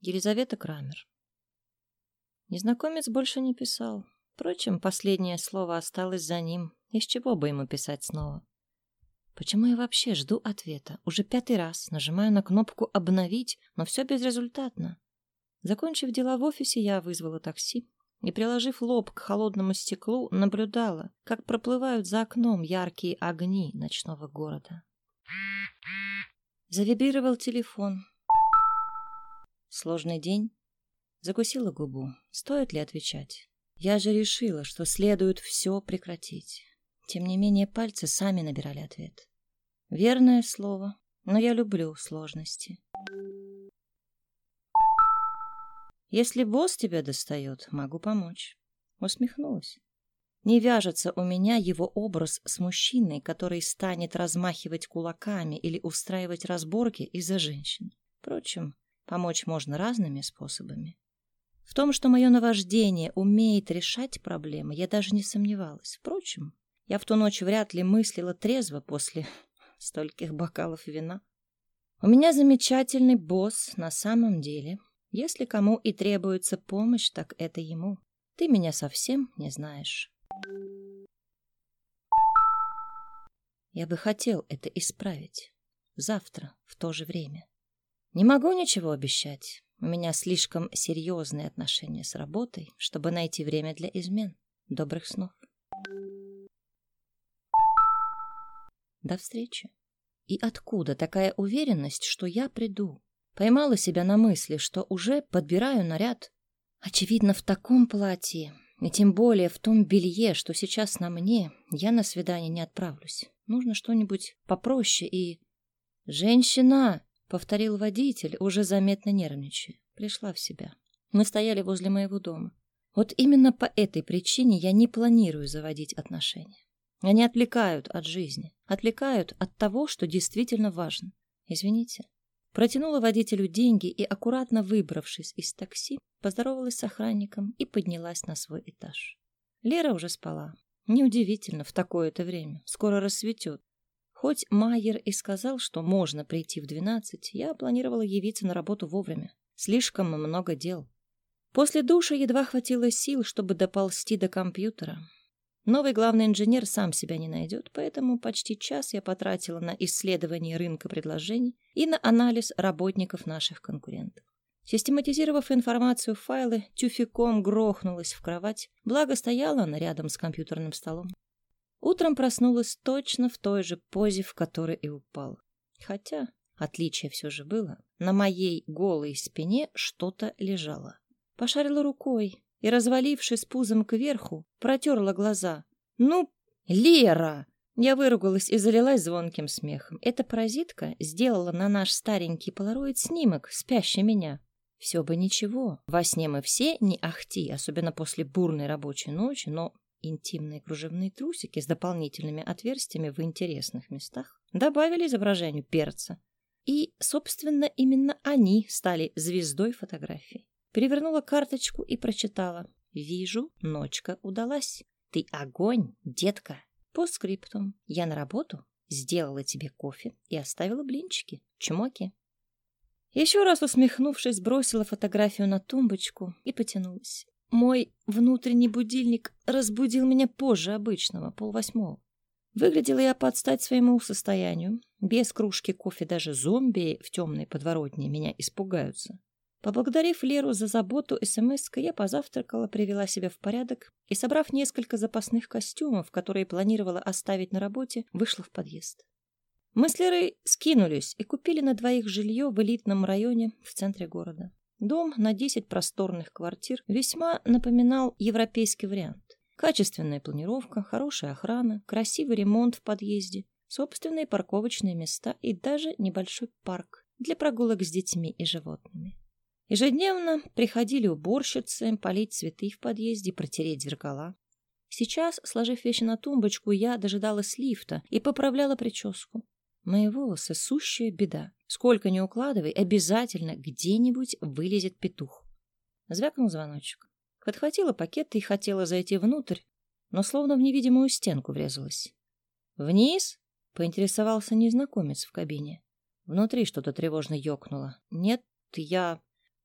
Елизавета Крамер. Незнакомец больше не писал. Впрочем, последнее слово осталось за ним. Из чего бы ему писать снова? Почему я вообще жду ответа? Уже пятый раз нажимаю на кнопку «Обновить», но все безрезультатно. Закончив дела в офисе, я вызвала такси и, приложив лоб к холодному стеклу, наблюдала, как проплывают за окном яркие огни ночного города. Завибрировал телефон. Сложный день. Закусила губу. Стоит ли отвечать? Я же решила, что следует все прекратить. Тем не менее, пальцы сами набирали ответ. Верное слово, но я люблю сложности. Если босс тебя достает, могу помочь. Усмехнулась. Не вяжется у меня его образ с мужчиной, который станет размахивать кулаками или устраивать разборки из-за женщин. Впрочем, помочь можно разными способами. В том, что мое наваждение умеет решать проблемы, я даже не сомневалась. Впрочем, я в ту ночь вряд ли мыслила трезво после стольких бокалов вина. У меня замечательный босс на самом деле. Если кому и требуется помощь, так это ему. Ты меня совсем не знаешь. Я бы хотел это исправить. Завтра, в то же время. Не могу ничего обещать. У меня слишком серьезные отношения с работой, чтобы найти время для измен. Добрых снов. До встречи. И откуда такая уверенность, что я приду? Поймала себя на мысли, что уже подбираю наряд. Очевидно, в таком платье, и тем более в том белье, что сейчас на мне, я на свидание не отправлюсь. Нужно что-нибудь попроще и... «Женщина!» — повторил водитель, уже заметно нервничая. Пришла в себя. Мы стояли возле моего дома. Вот именно по этой причине я не планирую заводить отношения. Они отвлекают от жизни, отвлекают от того, что действительно важно. Извините. Протянула водителю деньги и, аккуратно выбравшись из такси, поздоровалась с охранником и поднялась на свой этаж. Лера уже спала. Неудивительно в такое-то время. Скоро рассветет. Хоть Майер и сказал, что можно прийти в двенадцать, я планировала явиться на работу вовремя. Слишком много дел. После душа едва хватило сил, чтобы доползти до компьютера. Новый главный инженер сам себя не найдет, поэтому почти час я потратила на исследование рынка предложений и на анализ работников наших конкурентов. Систематизировав информацию в файлы, тюфяком грохнулась в кровать, благо стояла она рядом с компьютерным столом. Утром проснулась точно в той же позе, в которой и упала. Хотя отличие все же было. На моей голой спине что-то лежало. Пошарила рукой и, развалившись пузом кверху, протерла глаза. «Ну, Лера!» Я выругалась и залилась звонким смехом. Эта паразитка сделала на наш старенький полароид снимок, спящий меня. Все бы ничего. Во сне мы все не ахти, особенно после бурной рабочей ночи, но Интимные кружевные трусики с дополнительными отверстиями в интересных местах добавили изображению перца. И, собственно, именно они стали звездой фотографии. Перевернула карточку и прочитала. «Вижу, ночка удалась. Ты огонь, детка!» По скриптум. Я на работу, сделала тебе кофе и оставила блинчики. Чмоки. Еще раз усмехнувшись, бросила фотографию на тумбочку и потянулась. Мой внутренний будильник разбудил меня позже обычного, полвосьмого. Выглядела я под стать своему состоянию. Без кружки кофе даже зомби в темной подворотне меня испугаются. Поблагодарив Леру за заботу смс я позавтракала, привела себя в порядок и, собрав несколько запасных костюмов, которые планировала оставить на работе, вышла в подъезд. Мы с Лерой скинулись и купили на двоих жилье в элитном районе в центре города. Дом на 10 просторных квартир весьма напоминал европейский вариант. Качественная планировка, хорошая охрана, красивый ремонт в подъезде, собственные парковочные места и даже небольшой парк для прогулок с детьми и животными. Ежедневно приходили уборщицы полить цветы в подъезде, протереть зеркала. Сейчас, сложив вещи на тумбочку, я дожидалась лифта и поправляла прическу. Мои волосы — сущая беда. Сколько ни укладывай, обязательно где-нибудь вылезет петух. Звякнул звоночек. Подхватила пакет и хотела зайти внутрь, но словно в невидимую стенку врезалась. «Вниз?» — поинтересовался незнакомец в кабине. Внутри что-то тревожно ёкнуло. «Нет, я...»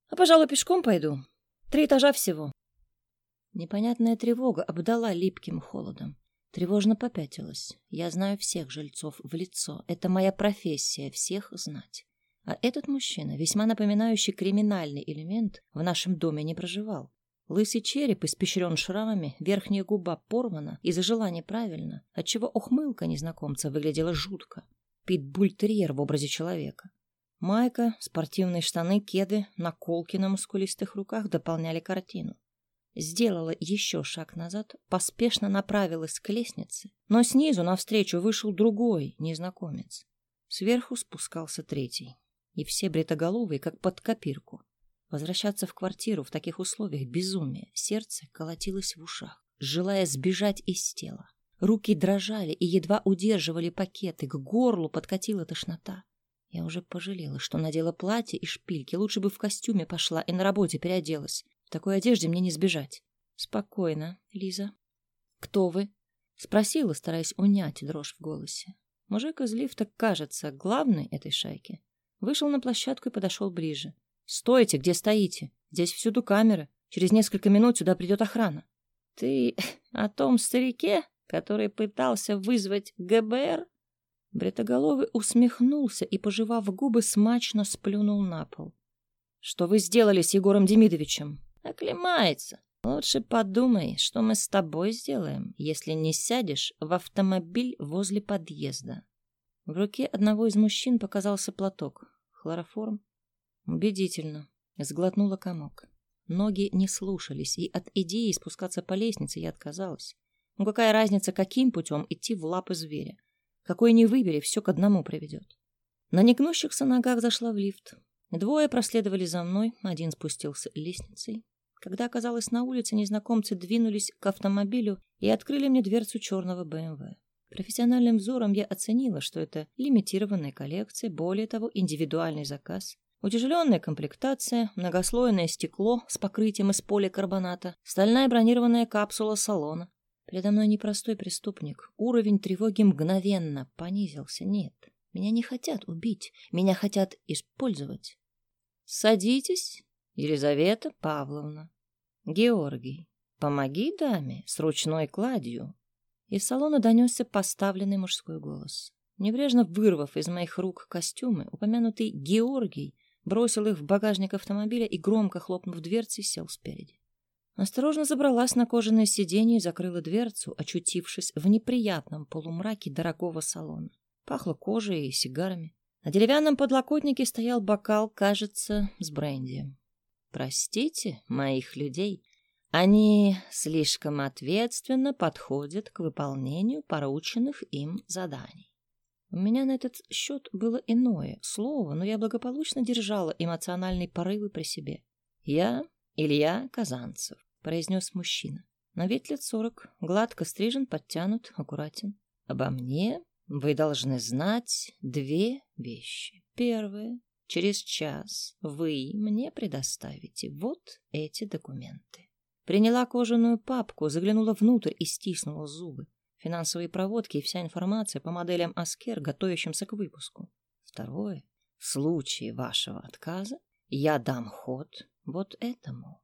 А, пожалуй, пешком пойду. Три этажа всего. Непонятная тревога обдала липким холодом. Тревожно попятилась. Я знаю всех жильцов в лицо. Это моя профессия — всех знать. А этот мужчина, весьма напоминающий криминальный элемент, в нашем доме не проживал. Лысый череп испещрен шрамами, верхняя губа порвана из-за желания правильно, отчего ухмылка незнакомца выглядела жутко. Питбуль-терьер в образе человека. Майка, спортивные штаны, кеды, наколки на мускулистых руках дополняли картину сделала еще шаг назад, поспешно направилась к лестнице, но снизу навстречу вышел другой незнакомец. Сверху спускался третий, и все бритоголовые, как под копирку. Возвращаться в квартиру в таких условиях безумие, сердце колотилось в ушах, желая сбежать из тела. Руки дрожали и едва удерживали пакеты, к горлу подкатила тошнота. Я уже пожалела, что надела платье и шпильки, лучше бы в костюме пошла и на работе переоделась такой одежде мне не сбежать. Спокойно, Лиза. Кто вы? Спросила, стараясь унять дрожь в голосе. Мужик из лифта, кажется, главный этой шайки. Вышел на площадку и подошел ближе. «Стойте, где стоите? Здесь всюду камеры. Через несколько минут сюда придет охрана». «Ты о том старике, который пытался вызвать ГБР?» Бретоголовый усмехнулся и, пожевав губы, смачно сплюнул на пол. «Что вы сделали с Егором Демидовичем?» Оклемается. Лучше подумай, что мы с тобой сделаем, если не сядешь в автомобиль возле подъезда. В руке одного из мужчин показался платок. Хлороформ. Убедительно. Сглотнула комок. Ноги не слушались, и от идеи спускаться по лестнице я отказалась. Ну какая разница, каким путем идти в лапы зверя? Какой не выбери, все к одному приведет. На негнущихся ногах зашла в лифт. Двое проследовали за мной, один спустился лестницей, когда оказалась на улице, незнакомцы двинулись к автомобилю и открыли мне дверцу черного БМВ. Профессиональным взором я оценила, что это лимитированная коллекция, более того, индивидуальный заказ. Утяжеленная комплектация, многослойное стекло с покрытием из поликарбоната, стальная бронированная капсула салона. Передо мной непростой преступник. Уровень тревоги мгновенно понизился. Нет, меня не хотят убить, меня хотят использовать. «Садитесь, Елизавета Павловна», «Георгий, помоги даме с ручной кладью». Из салона донесся поставленный мужской голос. Небрежно вырвав из моих рук костюмы, упомянутый Георгий бросил их в багажник автомобиля и, громко хлопнув дверцей, сел спереди. Осторожно забралась на кожаное сиденье и закрыла дверцу, очутившись в неприятном полумраке дорогого салона. Пахло кожей и сигарами. На деревянном подлокотнике стоял бокал, кажется, с бренди. Простите моих людей, они слишком ответственно подходят к выполнению порученных им заданий. У меня на этот счет было иное слово, но я благополучно держала эмоциональные порывы при себе. «Я Илья Казанцев», — произнес мужчина. На вид лет сорок, гладко стрижен, подтянут, аккуратен. Обо мне вы должны знать две вещи. Первое Через час вы мне предоставите вот эти документы. Приняла кожаную папку, заглянула внутрь и стиснула зубы. Финансовые проводки и вся информация по моделям Аскер, готовящимся к выпуску. Второе. В случае вашего отказа я дам ход вот этому.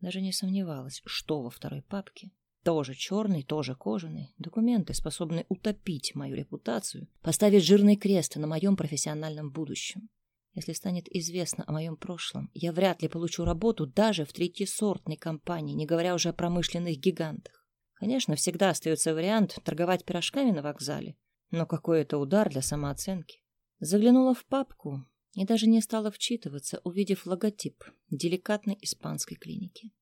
Даже не сомневалась, что во второй папке. Тоже черный, тоже кожаный. Документы, способные утопить мою репутацию, поставить жирный крест на моем профессиональном будущем. Если станет известно о моем прошлом, я вряд ли получу работу даже в третьесортной компании, не говоря уже о промышленных гигантах. Конечно, всегда остается вариант торговать пирожками на вокзале, но какой это удар для самооценки. Заглянула в папку и даже не стала вчитываться, увидев логотип деликатной испанской клиники.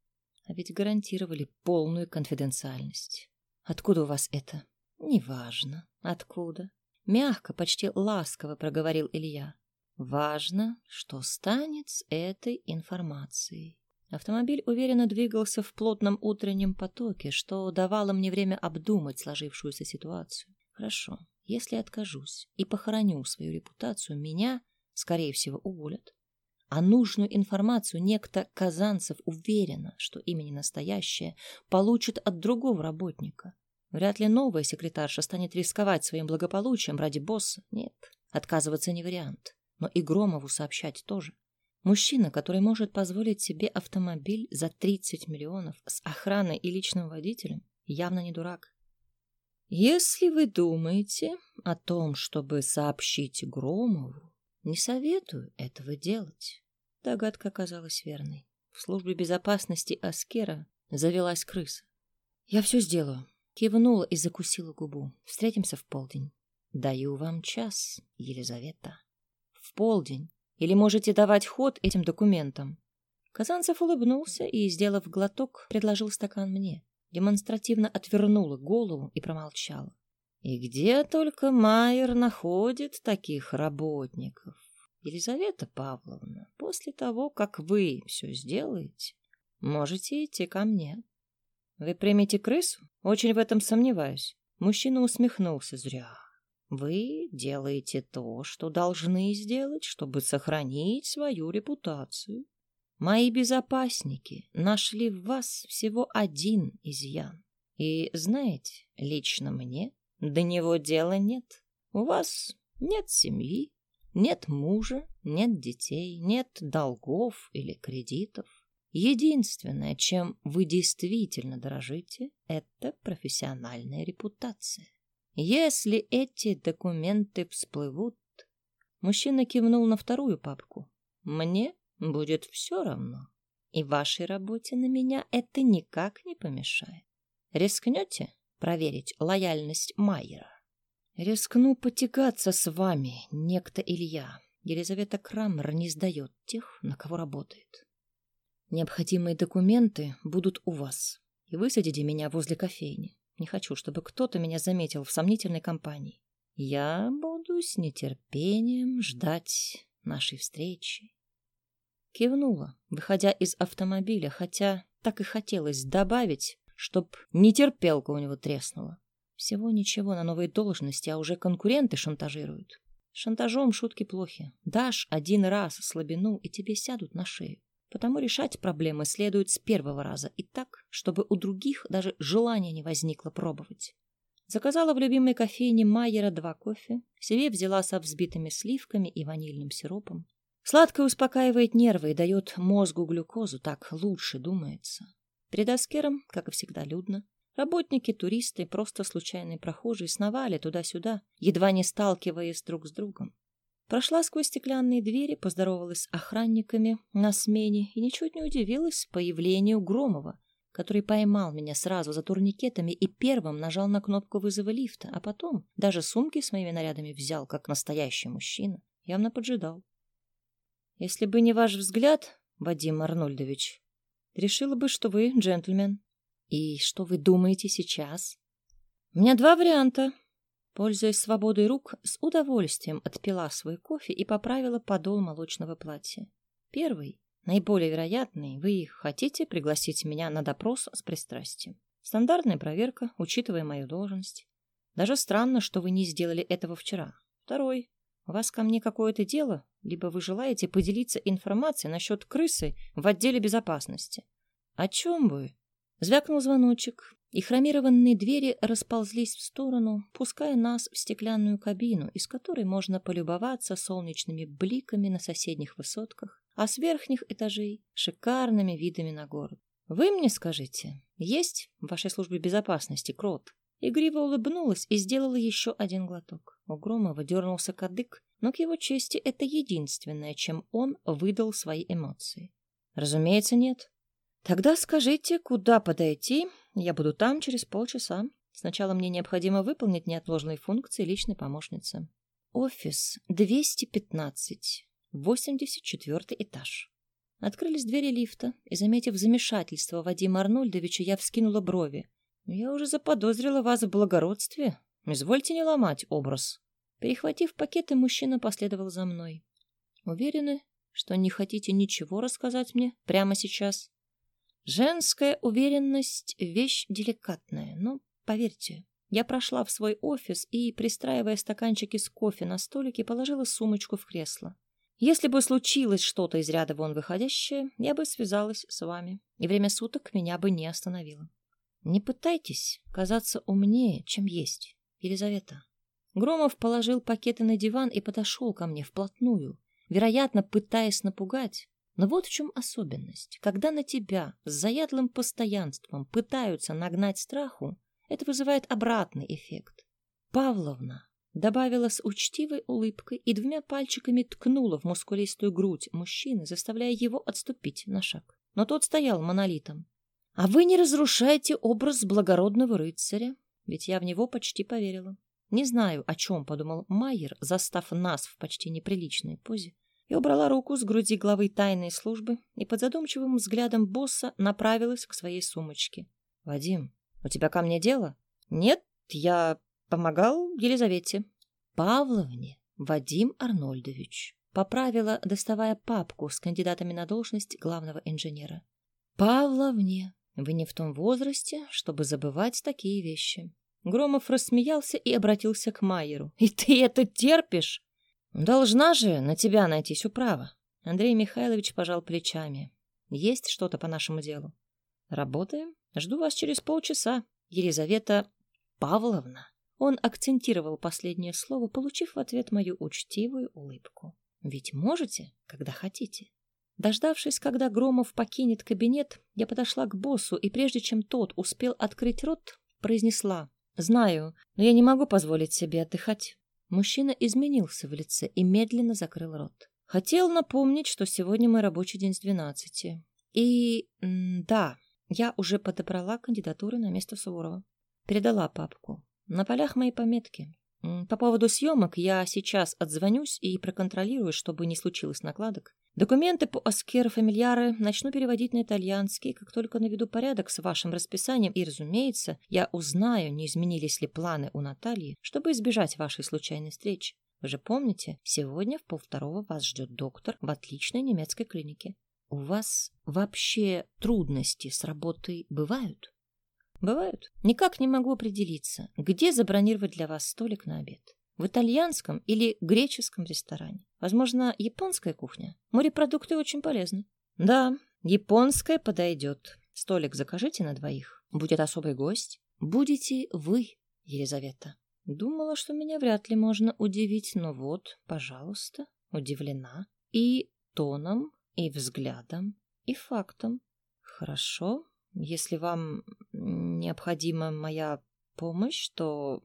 А ведь гарантировали полную конфиденциальность. Откуда у вас это? Неважно. Откуда? Мягко, почти ласково проговорил Илья. Важно, что станет с этой информацией. Автомобиль уверенно двигался в плотном утреннем потоке, что давало мне время обдумать сложившуюся ситуацию. Хорошо, если откажусь и похороню свою репутацию, меня, скорее всего, уволят. А нужную информацию некто Казанцев уверенно, что имени настоящее, получит от другого работника. Вряд ли новая секретарша станет рисковать своим благополучием ради босса. Нет, отказываться не вариант но и Громову сообщать тоже. Мужчина, который может позволить себе автомобиль за 30 миллионов с охраной и личным водителем, явно не дурак. Если вы думаете о том, чтобы сообщить Громову, не советую этого делать. Догадка оказалась верной. В службе безопасности Аскера завелась крыса. Я все сделаю. Кивнула и закусила губу. Встретимся в полдень. Даю вам час, Елизавета. В полдень. Или можете давать ход этим документам. Казанцев улыбнулся и, сделав глоток, предложил стакан мне. Демонстративно отвернула голову и промолчала. И где только Майер находит таких работников? Елизавета Павловна, после того, как вы все сделаете, можете идти ко мне. Вы примете крысу? Очень в этом сомневаюсь. Мужчина усмехнулся зря. Вы делаете то, что должны сделать, чтобы сохранить свою репутацию. Мои безопасники нашли в вас всего один изъян. И, знаете, лично мне до него дела нет. У вас нет семьи, нет мужа, нет детей, нет долгов или кредитов. Единственное, чем вы действительно дорожите, это профессиональная репутация. Если эти документы всплывут... Мужчина кивнул на вторую папку. Мне будет все равно. И вашей работе на меня это никак не помешает. Рискнете проверить лояльность Майера? Рискну потягаться с вами, некто Илья. Елизавета Крамер не сдает тех, на кого работает. Необходимые документы будут у вас. И высадите меня возле кофейни. Не хочу, чтобы кто-то меня заметил в сомнительной компании. Я буду с нетерпением ждать нашей встречи. Кивнула, выходя из автомобиля, хотя так и хотелось добавить, чтоб нетерпелка у него треснула. Всего ничего на новой должности, а уже конкуренты шантажируют. Шантажом шутки плохи. Дашь один раз слабину, и тебе сядут на шею. Потому решать проблемы следует с первого раза и так, чтобы у других даже желания не возникло пробовать. Заказала в любимой кофейне Майера два кофе, себе взяла со взбитыми сливками и ванильным сиропом. Сладкое успокаивает нервы и дает мозгу глюкозу, так лучше думается. Перед Аскером, как и всегда, людно. Работники, туристы, просто случайные прохожие сновали туда-сюда, едва не сталкиваясь друг с другом. Прошла сквозь стеклянные двери, поздоровалась с охранниками на смене и ничуть не удивилась появлению Громова, который поймал меня сразу за турникетами и первым нажал на кнопку вызова лифта, а потом даже сумки с моими нарядами взял, как настоящий мужчина. Явно поджидал. Если бы не ваш взгляд, Вадим Арнольдович, решила бы, что вы джентльмен. И что вы думаете сейчас? У меня два варианта. Пользуясь свободой рук, с удовольствием отпила свой кофе и поправила подол молочного платья. Первый, наиболее вероятный, вы хотите пригласить меня на допрос с пристрастием. Стандартная проверка, учитывая мою должность. Даже странно, что вы не сделали этого вчера. Второй, у вас ко мне какое-то дело, либо вы желаете поделиться информацией насчет крысы в отделе безопасности. О чем вы? Звякнул звоночек, и хромированные двери расползлись в сторону, пуская нас в стеклянную кабину, из которой можно полюбоваться солнечными бликами на соседних высотках, а с верхних этажей — шикарными видами на город. Вы мне скажите, есть в вашей службе безопасности крот? Игриво улыбнулась и сделала еще один глоток. У Громова дернулся кадык, но к его чести это единственное, чем он выдал свои эмоции. Разумеется, нет. Тогда скажите, куда подойти? Я буду там через полчаса. Сначала мне необходимо выполнить неотложные функции личной помощницы. Офис 215, 84 этаж. Открылись двери лифта, и, заметив замешательство Вадима Арнольдовича, я вскинула брови. Я уже заподозрила вас в благородстве. Извольте не ломать образ. Перехватив пакеты, мужчина последовал за мной. Уверены, что не хотите ничего рассказать мне прямо сейчас? Женская уверенность — вещь деликатная, но, поверьте, я прошла в свой офис и, пристраивая стаканчики с кофе на столике, положила сумочку в кресло. Если бы случилось что-то из ряда вон выходящее, я бы связалась с вами, и время суток меня бы не остановило. Не пытайтесь казаться умнее, чем есть, Елизавета. Громов положил пакеты на диван и подошел ко мне вплотную, вероятно, пытаясь напугать, Но вот в чем особенность. Когда на тебя с заядлым постоянством пытаются нагнать страху, это вызывает обратный эффект. Павловна добавила с учтивой улыбкой и двумя пальчиками ткнула в мускулистую грудь мужчины, заставляя его отступить на шаг. Но тот стоял монолитом. «А вы не разрушаете образ благородного рыцаря?» Ведь я в него почти поверила. Не знаю, о чем подумал Майер, застав нас в почти неприличной позе, и убрала руку с груди главы тайной службы и под задумчивым взглядом босса направилась к своей сумочке. — Вадим, у тебя ко мне дело? — Нет, я помогал Елизавете. — Павловне Вадим Арнольдович. Поправила, доставая папку с кандидатами на должность главного инженера. — Павловне, вы не в том возрасте, чтобы забывать такие вещи. Громов рассмеялся и обратился к Майеру. — И ты это терпишь? Должна же на тебя найтись управа. Андрей Михайлович пожал плечами. Есть что-то по нашему делу? Работаем. Жду вас через полчаса. Елизавета Павловна. Он акцентировал последнее слово, получив в ответ мою учтивую улыбку. Ведь можете, когда хотите. Дождавшись, когда Громов покинет кабинет, я подошла к боссу, и прежде чем тот успел открыть рот, произнесла. «Знаю, но я не могу позволить себе отдыхать. Мужчина изменился в лице и медленно закрыл рот. Хотел напомнить, что сегодня мой рабочий день с двенадцати. И да, я уже подобрала кандидатуры на место Суворова. Передала папку. На полях мои пометки. По поводу съемок я сейчас отзвонюсь и проконтролирую, чтобы не случилось накладок. Документы по Аскеру Фамильяре начну переводить на итальянский, как только наведу порядок с вашим расписанием, и, разумеется, я узнаю, не изменились ли планы у Натальи, чтобы избежать вашей случайной встречи. Вы же помните, сегодня в полвторого вас ждет доктор в отличной немецкой клинике. У вас вообще трудности с работой бывают? Бывают. Никак не могу определиться, где забронировать для вас столик на обед. В итальянском или греческом ресторане. Возможно, японская кухня. Морепродукты очень полезны. Да, японская подойдет. Столик закажите на двоих. Будет особый гость. Будете вы, Елизавета. Думала, что меня вряд ли можно удивить, но вот, пожалуйста, удивлена. И тоном, и взглядом, и фактом. Хорошо, если вам необходима моя помощь, то,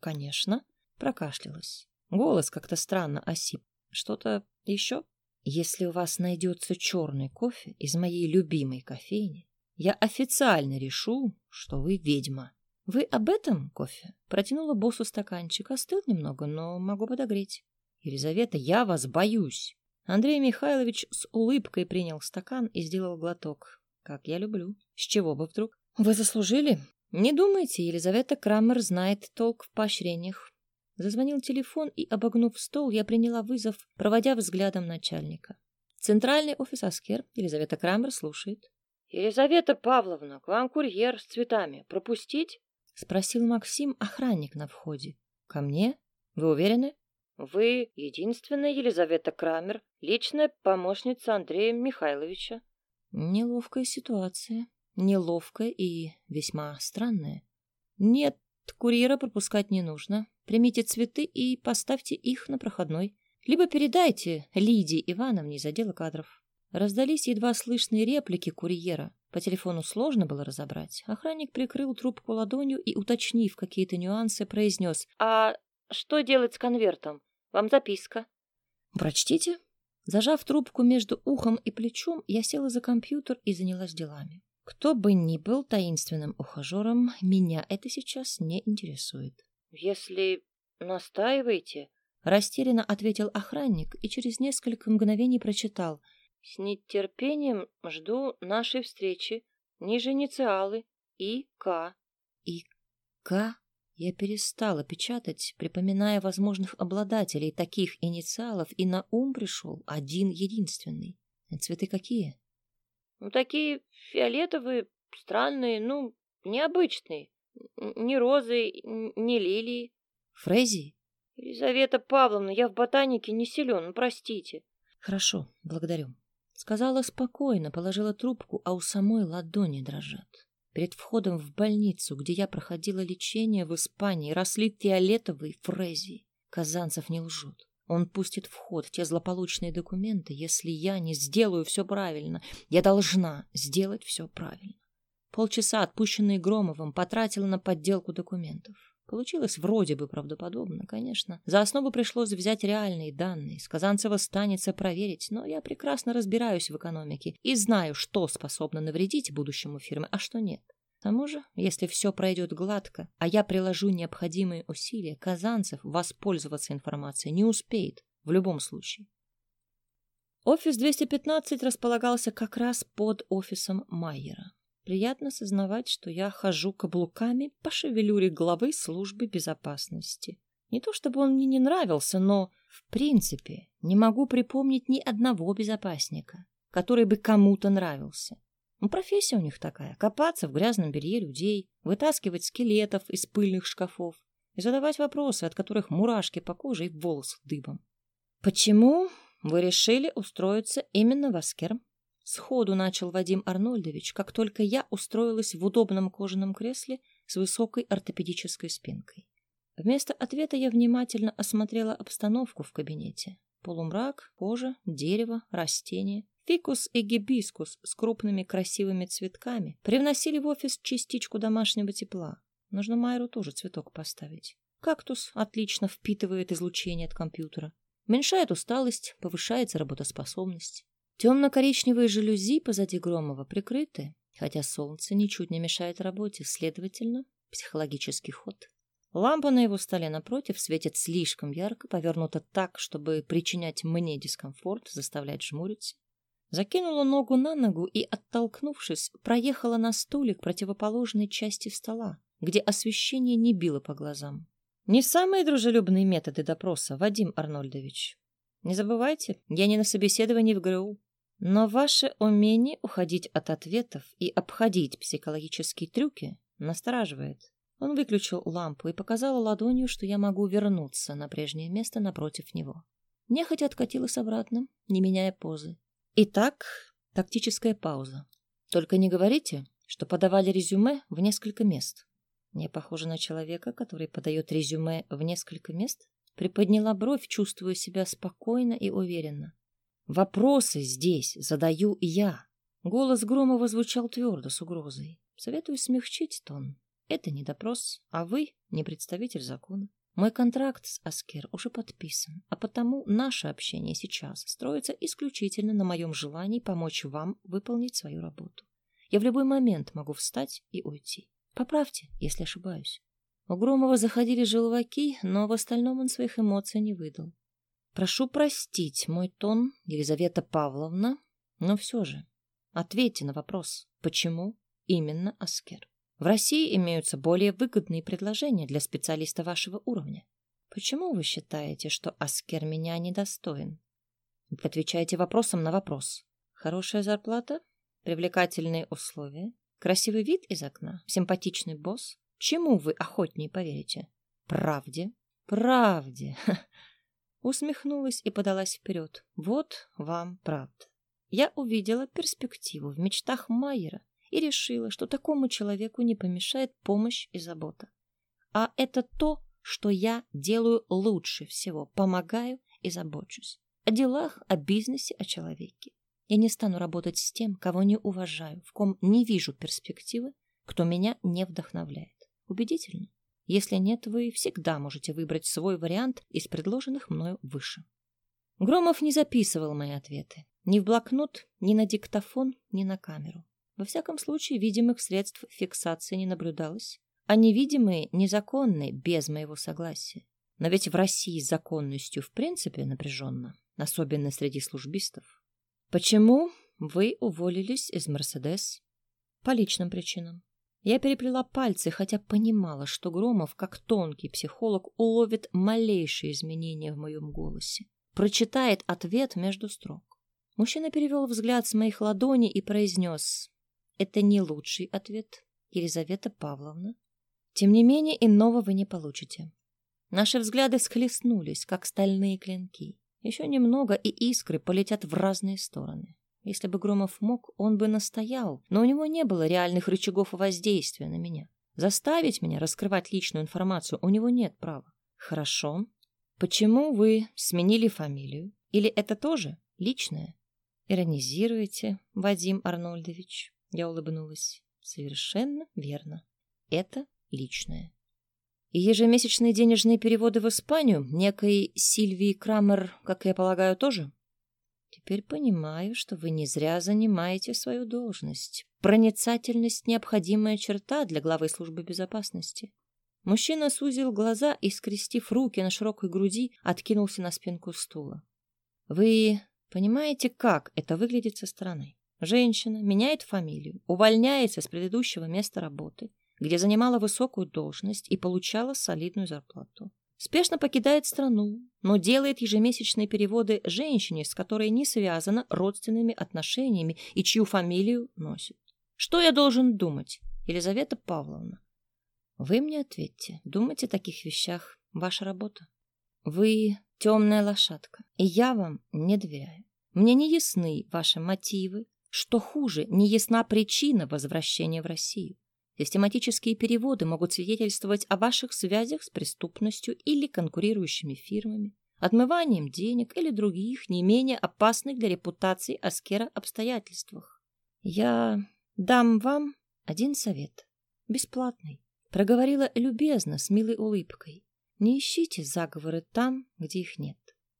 конечно, Прокашлялась. Голос как-то странно осип. Что-то еще? Если у вас найдется черный кофе из моей любимой кофейни, я официально решу, что вы ведьма. Вы об этом кофе? Протянула боссу стаканчик. Остыл немного, но могу подогреть. Елизавета, я вас боюсь. Андрей Михайлович с улыбкой принял стакан и сделал глоток. Как я люблю. С чего бы вдруг? Вы заслужили? Не думайте, Елизавета Крамер знает толк в поощрениях. Зазвонил телефон, и, обогнув стол, я приняла вызов, проводя взглядом начальника. Центральный офис Аскер. Елизавета Крамер слушает. «Елизавета Павловна, к вам курьер с цветами. Пропустить?» — спросил Максим, охранник на входе. «Ко мне? Вы уверены?» «Вы единственная Елизавета Крамер, личная помощница Андрея Михайловича». Неловкая ситуация. Неловкая и весьма странная. «Нет, курьера пропускать не нужно. Примите цветы и поставьте их на проходной. Либо передайте Лидии Ивановне из отдела кадров. Раздались едва слышные реплики курьера. По телефону сложно было разобрать. Охранник прикрыл трубку ладонью и, уточнив какие-то нюансы, произнес. «А что делать с конвертом? Вам записка». «Прочтите». Зажав трубку между ухом и плечом, я села за компьютер и занялась делами. Кто бы ни был таинственным ухажером, меня это сейчас не интересует. «Если настаиваете...» — растерянно ответил охранник и через несколько мгновений прочитал. «С нетерпением жду нашей встречи. Ниже инициалы. И. К. И. К. Я перестала печатать, припоминая возможных обладателей таких инициалов, и на ум пришел один единственный. Цветы какие? Ну, такие фиолетовые, странные, ну, необычные. Ни розы, ни лилии. Фрези? Елизавета Павловна, я в ботанике не силен, простите. Хорошо, благодарю. Сказала спокойно, положила трубку, а у самой ладони дрожат. Перед входом в больницу, где я проходила лечение в Испании, росли фиолетовые фрези. Казанцев не лжет. Он пустит в ход те злополучные документы, если я не сделаю все правильно. Я должна сделать все правильно. Полчаса, отпущенные Громовым, потратила на подделку документов. Получилось вроде бы правдоподобно, конечно. За основу пришлось взять реальные данные. С Казанцева станется проверить, но я прекрасно разбираюсь в экономике и знаю, что способно навредить будущему фирме, а что нет. К тому же, если все пройдет гладко, а я приложу необходимые усилия, Казанцев воспользоваться информацией не успеет в любом случае. Офис 215 располагался как раз под офисом Майера. Приятно сознавать, что я хожу каблуками по шевелюре главы службы безопасности. Не то чтобы он мне не нравился, но, в принципе, не могу припомнить ни одного безопасника, который бы кому-то нравился. Ну, профессия у них такая — копаться в грязном белье людей, вытаскивать скелетов из пыльных шкафов и задавать вопросы, от которых мурашки по коже и волос дыбом. «Почему вы решили устроиться именно в Аскер?» Сходу начал Вадим Арнольдович, как только я устроилась в удобном кожаном кресле с высокой ортопедической спинкой. Вместо ответа я внимательно осмотрела обстановку в кабинете. Полумрак, кожа, дерево, растения. Фикус и гибискус с крупными красивыми цветками привносили в офис частичку домашнего тепла. Нужно Майру тоже цветок поставить. Кактус отлично впитывает излучение от компьютера. Уменьшает усталость, повышается работоспособность. Темно-коричневые жалюзи позади Громова прикрыты, хотя солнце ничуть не мешает работе, следовательно, психологический ход. Лампа на его столе напротив светит слишком ярко, повернута так, чтобы причинять мне дискомфорт, заставлять жмуриться. Закинула ногу на ногу и, оттолкнувшись, проехала на стуле к противоположной части стола, где освещение не било по глазам. Не самые дружелюбные методы допроса, Вадим Арнольдович. Не забывайте, я не на собеседовании в ГРУ. Но ваше умение уходить от ответов и обходить психологические трюки настораживает. Он выключил лампу и показал ладонью, что я могу вернуться на прежнее место напротив него. Нехотя откатилась обратно, не меняя позы. Итак, тактическая пауза. Только не говорите, что подавали резюме в несколько мест. Не похоже на человека, который подает резюме в несколько мест? Приподняла бровь, чувствуя себя спокойно и уверенно. Вопросы здесь задаю я. Голос Громова звучал твердо, с угрозой. Советую смягчить тон. Это не допрос, а вы не представитель закона. Мой контракт с Аскер уже подписан, а потому наше общение сейчас строится исключительно на моем желании помочь вам выполнить свою работу. Я в любой момент могу встать и уйти. Поправьте, если ошибаюсь. У Громова заходили желваки, но в остальном он своих эмоций не выдал. Прошу простить мой тон, Елизавета Павловна, но все же ответьте на вопрос, почему именно Аскер? В России имеются более выгодные предложения для специалиста вашего уровня. Почему вы считаете, что Аскер меня недостоин? Вы отвечаете вопросом на вопрос. Хорошая зарплата? Привлекательные условия? Красивый вид из окна? Симпатичный босс? Чему вы охотнее поверите? Правде? Правде. Усмехнулась и подалась вперед. Вот вам правда. Я увидела перспективу в мечтах Майера и решила, что такому человеку не помешает помощь и забота. А это то, что я делаю лучше всего. Помогаю и забочусь. О делах, о бизнесе, о человеке. Я не стану работать с тем, кого не уважаю, в ком не вижу перспективы, кто меня не вдохновляет. Убедительно? Если нет, вы всегда можете выбрать свой вариант из предложенных мною выше. Громов не записывал мои ответы. Ни в блокнот, ни на диктофон, ни на камеру. Во всяком случае, видимых средств фиксации не наблюдалось, а невидимые незаконны без моего согласия. Но ведь в России с законностью в принципе напряженно, особенно среди службистов. Почему вы уволились из «Мерседес»? По личным причинам. Я переплела пальцы, хотя понимала, что Громов, как тонкий психолог, уловит малейшие изменения в моем голосе. Прочитает ответ между строк. Мужчина перевел взгляд с моих ладоней и произнес. Это не лучший ответ, Елизавета Павловна. Тем не менее, иного вы не получите. Наши взгляды схлестнулись, как стальные клинки. Еще немного, и искры полетят в разные стороны. Если бы Громов мог, он бы настоял, но у него не было реальных рычагов воздействия на меня. Заставить меня раскрывать личную информацию у него нет права. Хорошо. Почему вы сменили фамилию? Или это тоже личное? Иронизируете, Вадим Арнольдович? Я улыбнулась. Совершенно верно. Это личное. И ежемесячные денежные переводы в Испанию некой Сильвии Крамер, как я полагаю, тоже? Теперь понимаю, что вы не зря занимаете свою должность. Проницательность — необходимая черта для главы службы безопасности. Мужчина сузил глаза и, скрестив руки на широкой груди, откинулся на спинку стула. Вы понимаете, как это выглядит со стороны? Женщина меняет фамилию, увольняется с предыдущего места работы, где занимала высокую должность и получала солидную зарплату. Спешно покидает страну, но делает ежемесячные переводы женщине, с которой не связано родственными отношениями и чью фамилию носит. Что я должен думать, Елизавета Павловна? Вы мне ответьте. Думать о таких вещах — ваша работа. Вы темная лошадка, и я вам не доверяю. Мне не ясны ваши мотивы, что хуже, не ясна причина возвращения в Россию. Систематические переводы могут свидетельствовать о ваших связях с преступностью или конкурирующими фирмами, отмыванием денег или других не менее опасных для репутации Аскера обстоятельствах. Я дам вам один совет, бесплатный. Проговорила любезно, с милой улыбкой. Не ищите заговоры там, где их нет.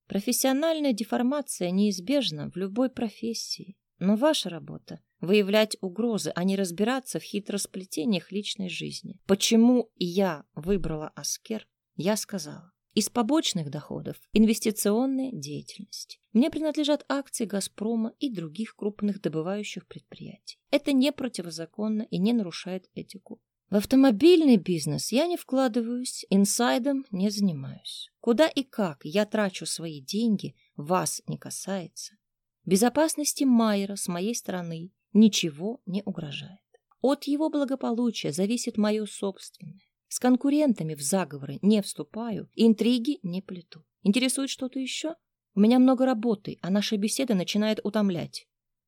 Профессиональная деформация неизбежна в любой профессии, но ваша работа — выявлять угрозы, а не разбираться в хитросплетениях личной жизни. Почему я выбрала Аскер, я сказала. Из побочных доходов – инвестиционная деятельность. Мне принадлежат акции «Газпрома» и других крупных добывающих предприятий. Это не противозаконно и не нарушает этику. В автомобильный бизнес я не вкладываюсь, инсайдом не занимаюсь. Куда и как я трачу свои деньги, вас не касается. Безопасности Майера с моей стороны ничего не угрожает. От его благополучия зависит мое собственное. С конкурентами в заговоры не вступаю, интриги не плету. Интересует что-то еще? У меня много работы, а наша беседа начинает утомлять.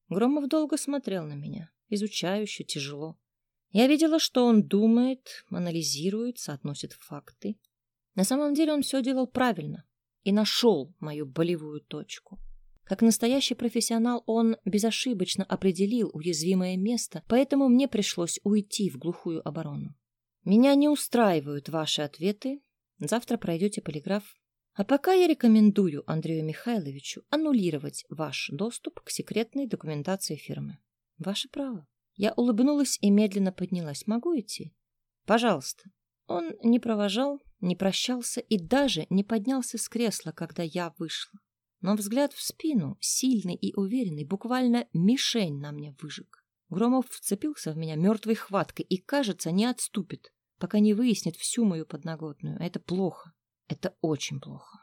Громов долго смотрел на меня, изучающе, тяжело. Я видела, что он думает, анализирует, соотносит факты. На самом деле он все делал правильно и нашел мою болевую точку. Как настоящий профессионал он безошибочно определил уязвимое место, поэтому мне пришлось уйти в глухую оборону. Меня не устраивают ваши ответы. Завтра пройдете полиграф. А пока я рекомендую Андрею Михайловичу аннулировать ваш доступ к секретной документации фирмы. Ваше право. Я улыбнулась и медленно поднялась. Могу идти? Пожалуйста. Он не провожал, не прощался и даже не поднялся с кресла, когда я вышла. Но взгляд в спину, сильный и уверенный, буквально мишень на мне выжег. Громов вцепился в меня мертвой хваткой и, кажется, не отступит, пока не выяснит всю мою подноготную. Это плохо. Это очень плохо.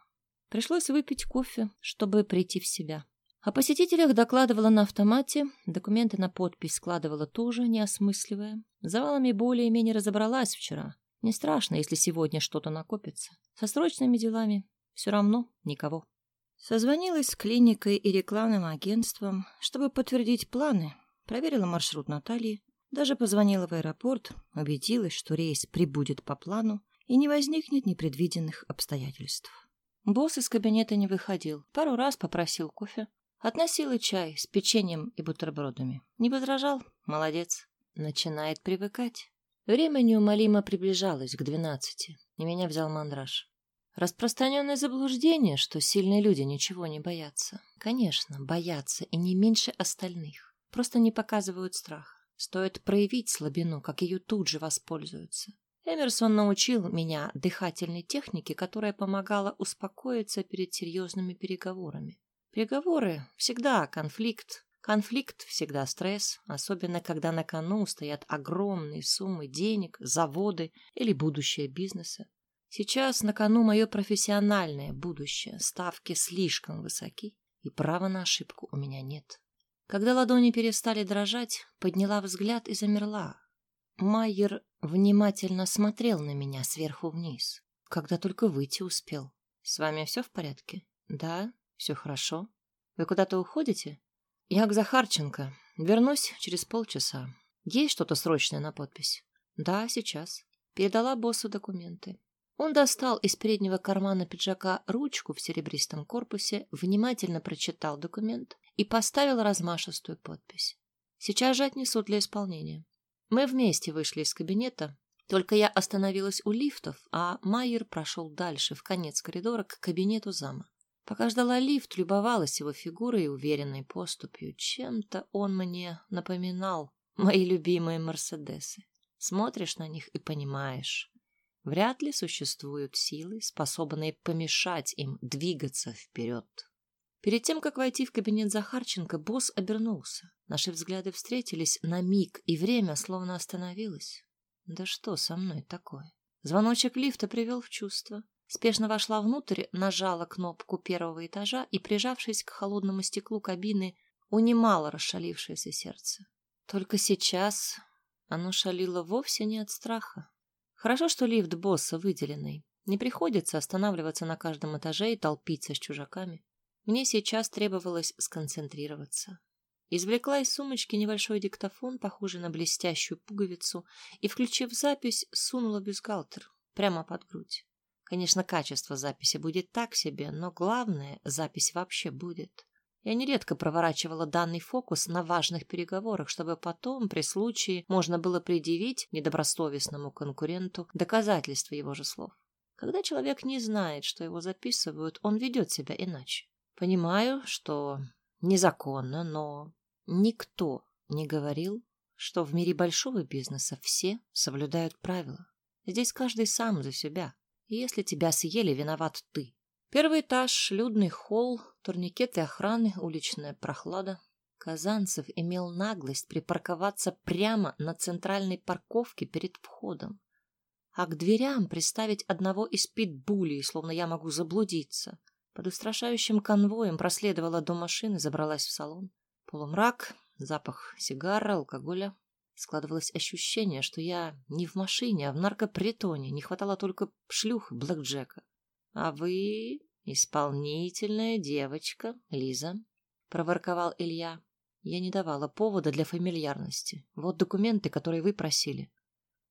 Пришлось выпить кофе, чтобы прийти в себя. О посетителях докладывала на автомате, документы на подпись складывала тоже, не осмысливая. Завалами более-менее разобралась вчера. Не страшно, если сегодня что-то накопится. Со срочными делами все равно никого. Созвонилась с клиникой и рекламным агентством, чтобы подтвердить планы. Проверила маршрут Натальи. Даже позвонила в аэропорт, убедилась, что рейс прибудет по плану и не возникнет непредвиденных обстоятельств. Босс из кабинета не выходил. Пару раз попросил кофе, Относила чай с печеньем и бутербродами. Не возражал? Молодец. Начинает привыкать. Время неумолимо приближалось к двенадцати, и меня взял мандраж. Распространенное заблуждение, что сильные люди ничего не боятся. Конечно, боятся, и не меньше остальных. Просто не показывают страх. Стоит проявить слабину, как ее тут же воспользуются. Эмерсон научил меня дыхательной технике, которая помогала успокоиться перед серьезными переговорами. Переговоры всегда конфликт. Конфликт всегда стресс, особенно когда на кону стоят огромные суммы денег, заводы или будущее бизнеса. Сейчас на кону мое профессиональное будущее. Ставки слишком высоки, и права на ошибку у меня нет. Когда ладони перестали дрожать, подняла взгляд и замерла. Майер внимательно смотрел на меня сверху вниз, когда только выйти успел. «С вами все в порядке?» «Да», все хорошо. Вы куда-то уходите? Я к Захарченко. Вернусь через полчаса. Есть что-то срочное на подпись? Да, сейчас. Передала боссу документы. Он достал из переднего кармана пиджака ручку в серебристом корпусе, внимательно прочитал документ и поставил размашистую подпись. Сейчас же отнесут для исполнения. Мы вместе вышли из кабинета, только я остановилась у лифтов, а Майер прошел дальше, в конец коридора, к кабинету зама. Пока ждала лифт, любовалась его фигурой и уверенной поступью. Чем-то он мне напоминал мои любимые Мерседесы. Смотришь на них и понимаешь, вряд ли существуют силы, способные помешать им двигаться вперед. Перед тем, как войти в кабинет Захарченко, босс обернулся. Наши взгляды встретились на миг, и время словно остановилось. Да что со мной такое? Звоночек лифта привел в чувство. Спешно вошла внутрь, нажала кнопку первого этажа и, прижавшись к холодному стеклу кабины, унимала расшалившееся сердце. Только сейчас оно шалило вовсе не от страха. Хорошо, что лифт босса выделенный. Не приходится останавливаться на каждом этаже и толпиться с чужаками. Мне сейчас требовалось сконцентрироваться. Извлекла из сумочки небольшой диктофон, похожий на блестящую пуговицу, и, включив запись, сунула бюстгальтер прямо под грудь. Конечно, качество записи будет так себе, но главное, запись вообще будет. Я нередко проворачивала данный фокус на важных переговорах, чтобы потом, при случае, можно было предъявить недобросовестному конкуренту доказательства его же слов. Когда человек не знает, что его записывают, он ведет себя иначе. Понимаю, что незаконно, но никто не говорил, что в мире большого бизнеса все соблюдают правила. Здесь каждый сам за себя. И если тебя съели, виноват ты. Первый этаж, людный холл, турникеты охраны, уличная прохлада. Казанцев имел наглость припарковаться прямо на центральной парковке перед входом. А к дверям приставить одного из питбулей, словно я могу заблудиться. Под устрашающим конвоем проследовала до машины, забралась в салон. Полумрак, запах сигара, алкоголя. Складывалось ощущение, что я не в машине, а в наркопритоне. Не хватало только шлюх Блэкджека. А вы исполнительная девочка, Лиза, проворковал Илья. Я не давала повода для фамильярности. Вот документы, которые вы просили.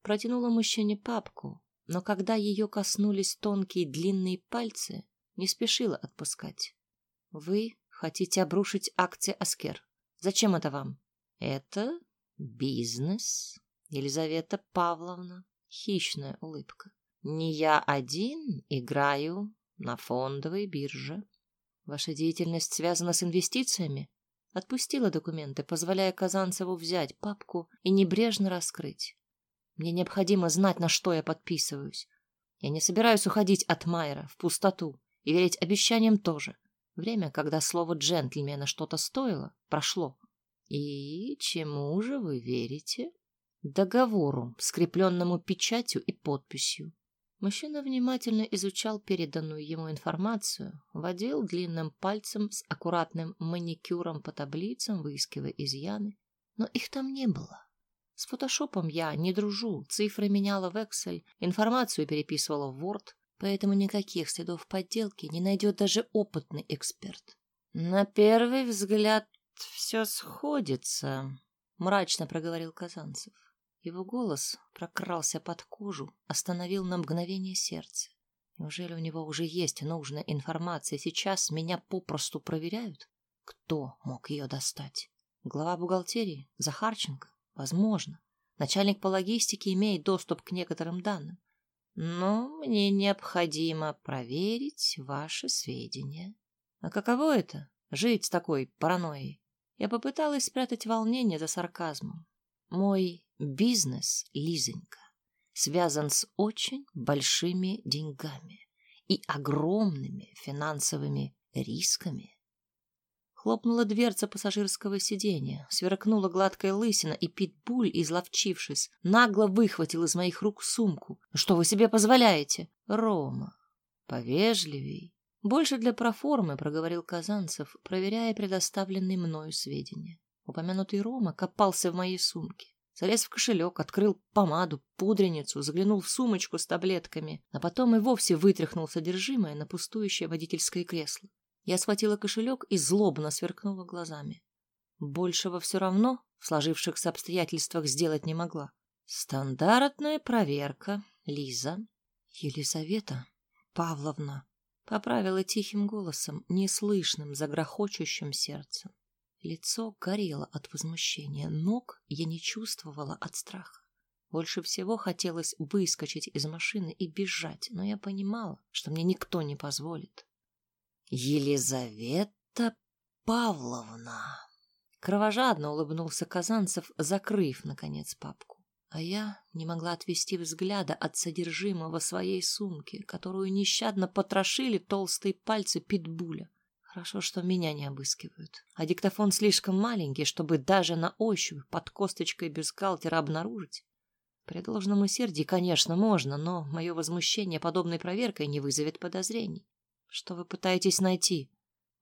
Протянула мужчине папку, но когда ее коснулись тонкие длинные пальцы, не спешила отпускать. Вы хотите обрушить акции Аскер. Зачем это вам? Это бизнес, Елизавета Павловна. Хищная улыбка. Не я один играю на фондовой бирже. Ваша деятельность связана с инвестициями? Отпустила документы, позволяя Казанцеву взять папку и небрежно раскрыть. Мне необходимо знать, на что я подписываюсь. Я не собираюсь уходить от Майера в пустоту. И верить обещаниям тоже. Время, когда слово джентльмена что-то стоило, прошло. И чему же вы верите? Договору, скрепленному печатью и подписью. Мужчина внимательно изучал переданную ему информацию, водил длинным пальцем с аккуратным маникюром по таблицам, выискивая изъяны. Но их там не было. С фотошопом я не дружу, цифры меняла в Excel, информацию переписывала в Word поэтому никаких следов подделки не найдет даже опытный эксперт. На первый взгляд все сходится, мрачно проговорил Казанцев. Его голос прокрался под кожу, остановил на мгновение сердце. Неужели у него уже есть нужная информация? Сейчас меня попросту проверяют? Кто мог ее достать? Глава бухгалтерии? Захарченко? Возможно. Начальник по логистике имеет доступ к некоторым данным но мне необходимо проверить ваши сведения. А каково это — жить с такой паранойей? Я попыталась спрятать волнение за сарказмом. Мой бизнес, Лизонька, связан с очень большими деньгами и огромными финансовыми рисками. Хлопнула дверца пассажирского сиденья, сверкнула гладкая лысина, и Питбуль, изловчившись, нагло выхватил из моих рук сумку. «Что вы себе позволяете?» «Рома, повежливей». «Больше для проформы», — проговорил Казанцев, проверяя предоставленные мною сведения. Упомянутый Рома копался в моей сумке. Залез в кошелек, открыл помаду, пудреницу, заглянул в сумочку с таблетками, а потом и вовсе вытряхнул содержимое на пустующее водительское кресло. Я схватила кошелек и злобно сверкнула глазами. Большего все равно в сложившихся обстоятельствах сделать не могла. Стандартная проверка, Лиза. Елизавета Павловна поправила тихим голосом, неслышным за грохочущим сердцем. Лицо горело от возмущения, ног я не чувствовала от страха. Больше всего хотелось выскочить из машины и бежать, но я понимала, что мне никто не позволит. Елизавета Павловна. Кровожадно улыбнулся Казанцев, закрыв, наконец, папку. А я не могла отвести взгляда от содержимого своей сумки, которую нещадно потрошили толстые пальцы питбуля. Хорошо, что меня не обыскивают. А диктофон слишком маленький, чтобы даже на ощупь под косточкой бюстгальтера обнаружить. При должном усердии, конечно, можно, но мое возмущение подобной проверкой не вызовет подозрений. Что вы пытаетесь найти?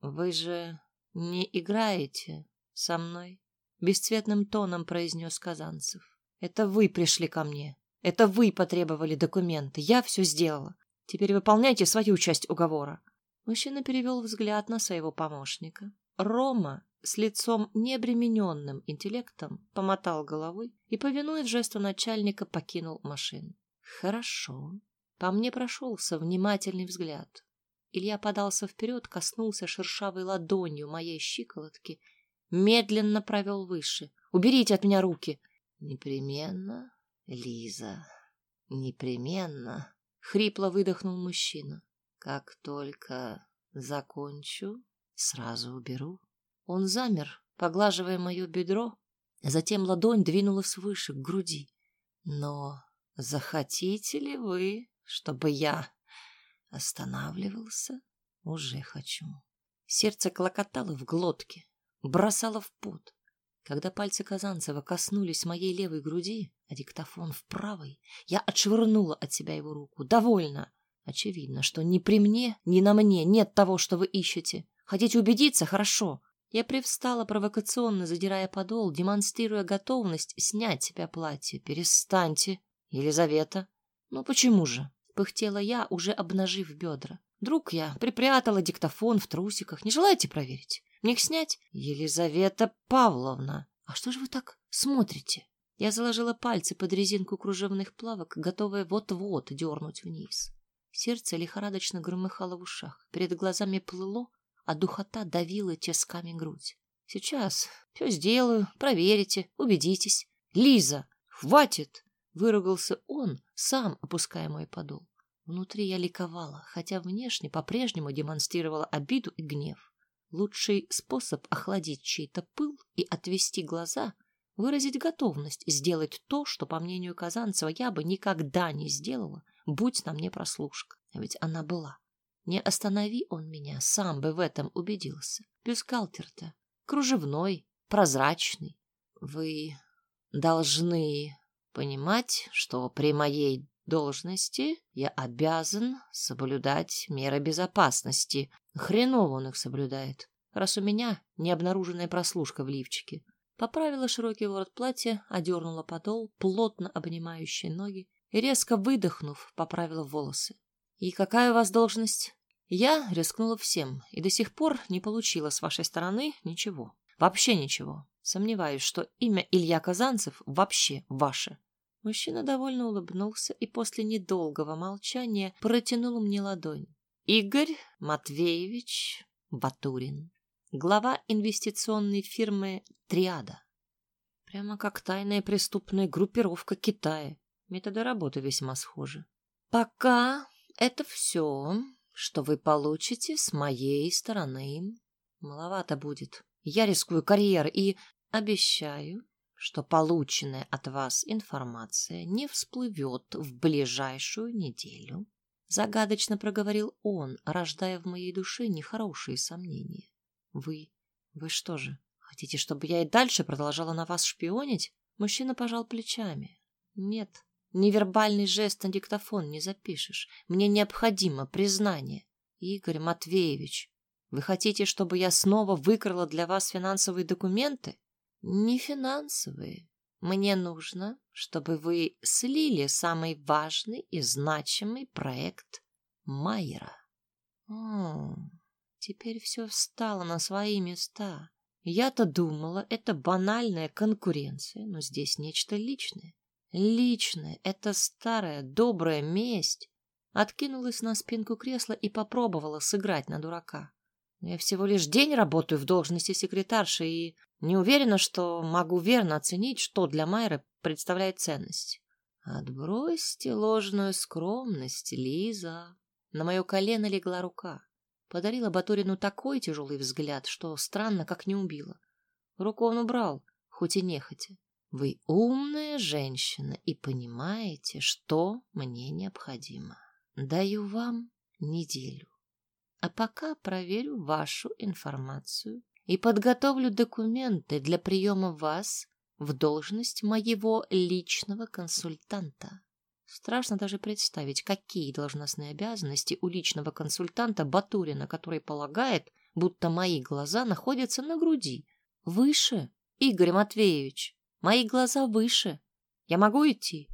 Вы же не играете со мной? Бесцветным тоном произнес Казанцев. Это вы пришли ко мне. Это вы потребовали документы. Я все сделала. Теперь выполняйте свою часть уговора. Мужчина перевел взгляд на своего помощника. Рома с лицом необремененным интеллектом помотал головой и, повинуясь жесту начальника, покинул машину. Хорошо. По мне прошелся внимательный взгляд. Илья подался вперед, коснулся шершавой ладонью моей щиколотки, медленно провел выше. «Уберите от меня руки!» «Непременно, Лиза, непременно!» — хрипло выдохнул мужчина. «Как только закончу, сразу уберу». Он замер, поглаживая мое бедро, затем ладонь двинулась выше, к груди. «Но захотите ли вы, чтобы я Останавливался? Уже хочу. Сердце клокотало в глотке, бросало в пот. Когда пальцы Казанцева коснулись моей левой груди, а диктофон в правой, я отшвырнула от себя его руку. Довольно. Очевидно, что ни при мне, ни на мне нет того, что вы ищете. Хотите убедиться? Хорошо. Я привстала провокационно, задирая подол, демонстрируя готовность снять себя платье. Перестаньте, Елизавета. Ну почему же? пыхтела я, уже обнажив бедра. Друг я припрятала диктофон в трусиках. Не желаете проверить? Мне их снять? Елизавета Павловна, а что же вы так смотрите? Я заложила пальцы под резинку кружевных плавок, готовая вот-вот дернуть вниз. Сердце лихорадочно громыхало в ушах. Перед глазами плыло, а духота давила тисками грудь. Сейчас все сделаю, проверите, убедитесь. Лиза, хватит! Выругался он, сам опуская мой подол. Внутри я ликовала, хотя внешне по-прежнему демонстрировала обиду и гнев. Лучший способ охладить чей-то пыл и отвести глаза — выразить готовность сделать то, что, по мнению Казанцева, я бы никогда не сделала, будь на мне прослушка. А ведь она была. Не останови он меня, сам бы в этом убедился. Бюстгальтер-то кружевной, прозрачный. Вы должны понимать, что при моей должности я обязан соблюдать меры безопасности. Хреново он их соблюдает, раз у меня необнаруженная прослушка в лифчике. Поправила широкий ворот платья, одернула подол, плотно обнимающие ноги, и, резко выдохнув, поправила волосы. «И какая у вас должность?» Я рискнула всем и до сих пор не получила с вашей стороны ничего. Вообще ничего. Сомневаюсь, что имя Илья Казанцев вообще ваше. Мужчина довольно улыбнулся и после недолгого молчания протянул мне ладонь. Игорь Матвеевич Батурин, глава инвестиционной фирмы «Триада». Прямо как тайная преступная группировка Китая. Методы работы весьма схожи. Пока это все, что вы получите с моей стороны. Маловато будет. Я рискую карьерой и обещаю, что полученная от вас информация не всплывет в ближайшую неделю. Загадочно проговорил он, рождая в моей душе нехорошие сомнения. Вы... вы что же, хотите, чтобы я и дальше продолжала на вас шпионить? Мужчина пожал плечами. Нет, невербальный жест на диктофон не запишешь. Мне необходимо признание. Игорь Матвеевич, вы хотите, чтобы я снова выкрала для вас финансовые документы? Не финансовые. Мне нужно, чтобы вы слили самый важный и значимый проект Майера. О, теперь все встало на свои места. Я-то думала, это банальная конкуренция, но здесь нечто личное. Личное — это старая добрая месть. Откинулась на спинку кресла и попробовала сыграть на дурака. Я всего лишь день работаю в должности секретарши и не уверена, что могу верно оценить, что для Майры представляет ценность. Отбросьте ложную скромность, Лиза. На мое колено легла рука. Подарила Батурину такой тяжелый взгляд, что странно, как не убила. Руку он убрал, хоть и нехотя. Вы умная женщина и понимаете, что мне необходимо. Даю вам неделю. А пока проверю вашу информацию и подготовлю документы для приема вас в должность моего личного консультанта. Страшно даже представить, какие должностные обязанности у личного консультанта Батурина, который полагает, будто мои глаза находятся на груди. Выше, Игорь Матвеевич, мои глаза выше. Я могу идти?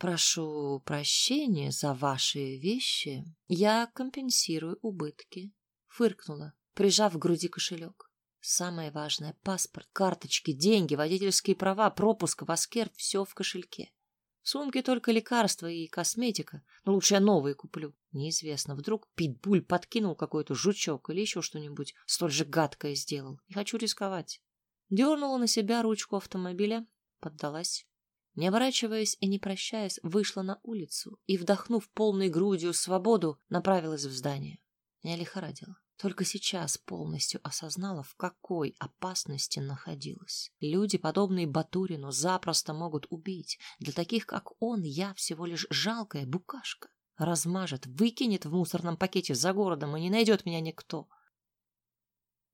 Прошу прощения за ваши вещи. Я компенсирую убытки. Фыркнула, прижав к груди кошелек. Самое важное — паспорт, карточки, деньги, водительские права, пропуск в Аскерт — все в кошельке. В сумке только лекарства и косметика, но лучше я новые куплю. Неизвестно, вдруг Питбуль подкинул какой-то жучок или еще что-нибудь столь же гадкое сделал. Не хочу рисковать. Дернула на себя ручку автомобиля, поддалась. Не оборачиваясь и не прощаясь, вышла на улицу и, вдохнув полной грудью свободу, направилась в здание. Я лихорадила. Только сейчас полностью осознала, в какой опасности находилась. Люди, подобные Батурину, запросто могут убить. Для таких, как он, я всего лишь жалкая букашка. Размажет, выкинет в мусорном пакете за городом, и не найдет меня никто.